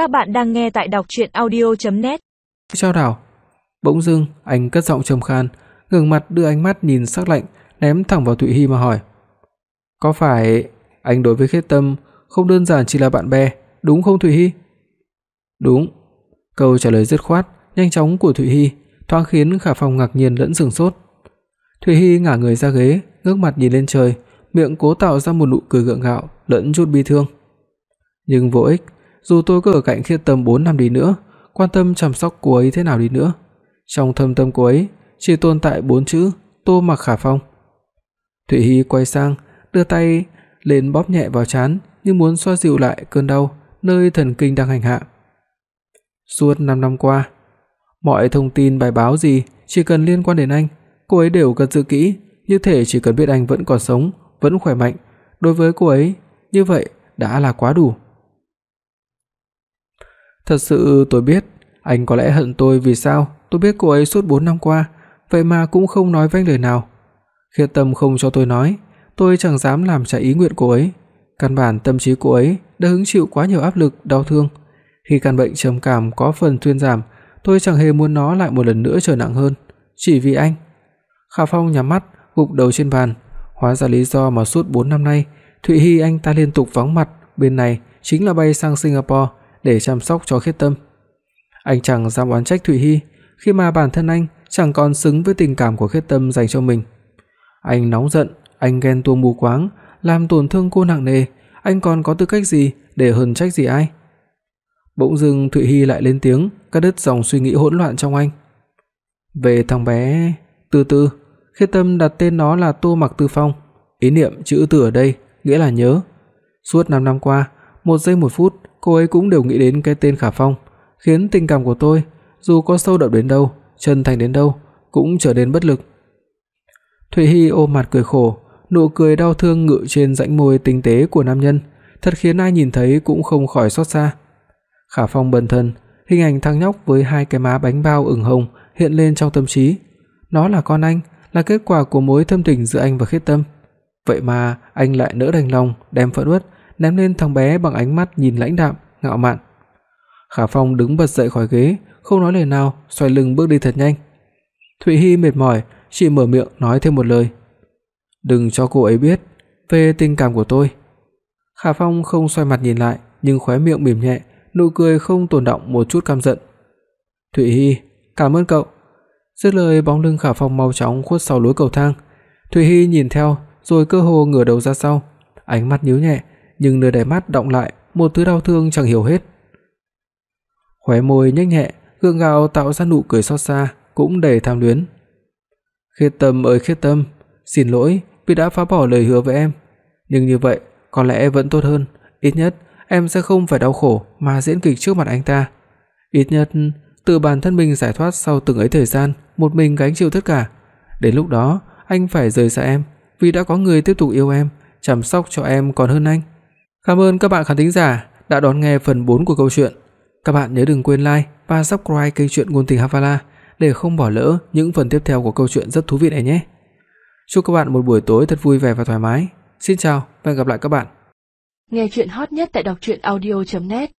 Các bạn đang nghe tại đọc audio net Trao đảo. Bỗng dưng, anh cất giọng trầm khan, ngẩng mặt đưa ánh mắt nhìn sắc lạnh ném thẳng vào Thụy Hi mà hỏi: "Có phải anh đối với Khiết Tâm không đơn giản chỉ là bạn bè, đúng không Thụy Hi?" "Đúng." Câu trả lời dứt khoát, nhanh chóng của Thụy Hi, thoáng khiến Khả Phong ngạc nhiên lẫn sửng sốt. Thụy Hi ngả người ra ghế, ngước mặt nhìn lên trời, miệng cố tạo ra một nụ cười gượng gạo lẫn chút bi thương. Nhưng vô ích, dù tôi có ở cạnh Khiết Tâm 4 năm đi nữa, quan tâm chăm sóc cô ấy thế nào đi nữa, trong thâm tâm cô ấy chỉ tồn tại bốn chữ Tô Mặc Khả Phong. Thụy Hi quay sang, đưa tay lên bóp nhẹ vào trán, như muốn xoa dịu lại cơn đau nơi thần kinh đang hành hạ. Suốt 5 năm qua, mọi thông tin bài báo gì chỉ cần liên quan đến anh, cô ấy đều cất giữ kỹ, như thể chỉ cần biết anh vẫn còn sống, vẫn khỏe mạnh, đối với cô ấy, như vậy đã là quá đủ. Thật sự tôi biết, anh có lẽ hận tôi vì sao tôi biết cô ấy suốt 4 năm qua, vậy mà cũng không nói vênh lời nào. Khiết Tâm không cho tôi nói, tôi chẳng dám làm trái ý nguyện cô ấy. Căn bản tâm trí cô ấy đã hứng chịu quá nhiều áp lực, đau thương. Khi căn bệnh trầm cảm có phần thuyên giảm, tôi chẳng hề muốn nó lại một lần nữa trở nặng hơn, chỉ vì anh. Khả Phong nhắm mắt, gục đầu trên bàn, hóa ra lý do mà suốt 4 năm nay Thụy Hi anh ta liên tục vắng mặt bên này chính là bay sang Singapore để chăm sóc cho Khiết Tâm. Anh chẳng dám oán trách Thụy Hi, khi mà bản thân anh chẳng còn xứng với tình cảm của Khiết Tâm dành cho mình. Anh nóng giận, anh ghen tuông mù quáng, làm tổn thương cô nặng nề, anh còn có tư cách gì để hờn trách gì ai? Bỗng dưng Thụy Hi lại lên tiếng, cắt đứt dòng suy nghĩ hỗn loạn trong anh. Về thằng bé Từ Từ, Khiết Tâm đặt tên nó là Tô Mặc Tư Phong, ý niệm chữ từ ở đây nghĩa là nhớ. Suốt 5 năm qua, một giây một phút, cô ấy cũng đều nghĩ đến cái tên Khả Phong, khiến tình cảm của tôi dù có sâu đậm đến đâu, chân thành đến đâu cũng trở nên bất lực. thụy Hi ôm mặt cười khổ, nụ cười đau thương ngự trên rãnh môi tinh tế của nam nhân, thật khiến ai nhìn thấy cũng không khỏi xót xa. Khả Phong bần thần, hình ảnh thằng nhóc với hai cái má bánh bao ửng hồng hiện lên trong tâm trí. Nó là con anh, là kết quả của mối thâm tình giữa anh và Khiết Tâm. Vậy mà anh lại nỡ đành lòng đem phẫn uất ném lên thằng bé bằng ánh mắt nhìn lãnh đạm, ngạo mạn. Khả Phong đứng bật dậy khỏi ghế, không nói lời nào, xoay lưng bước đi thật nhanh. Thụy Hi mệt mỏi, chỉ mở miệng nói thêm một lời. "Đừng cho cô ấy biết về tình cảm của tôi." Khả Phong không xoay mặt nhìn lại, nhưng khóe miệng mỉm nhẹ, nụ cười không tồn động một chút căm giận. "Thụy Hi, cảm ơn cậu." Dứt lời bóng lưng Khả Phong mau chóng khuất sau lối cầu thang. Thụy Hi nhìn theo, rồi cơ hồ ngửa đầu ra sau, ánh mắt nhíu nhẹ, nhưng nơi đáy mắt đọng lại một thứ đau thương chẳng hiểu hết. Khóe môi nhếch nhẹ, gượng gạo tạo ra nụ cười xót xa, cũng đầy tham luyến. Khiết Tâm ơi Khiết Tâm, xin lỗi vì đã phá bỏ lời hứa với em, nhưng như vậy có lẽ vẫn tốt hơn, ít nhất em sẽ không phải đau khổ mà diễn kịch trước mặt anh ta. Ít nhất tự bản thân mình giải thoát sau từng ấy thời gian, một mình gánh chịu tất cả. Đến lúc đó, anh phải rời xa em, vì đã có người tiếp tục yêu em, chăm sóc cho em còn hơn anh. Cảm ơn các bạn khán thính giả đã đón nghe phần 4 của câu chuyện. Các bạn nhớ đừng quên like và subscribe kênh truyện ngôn tình Havala để không bỏ lỡ những phần tiếp theo của câu chuyện rất thú vị này nhé. Chúc các bạn một buổi tối thật vui vẻ và thoải mái. Xin chào và hẹn gặp lại các bạn. Nghe truyện hot nhất tại đọc audio net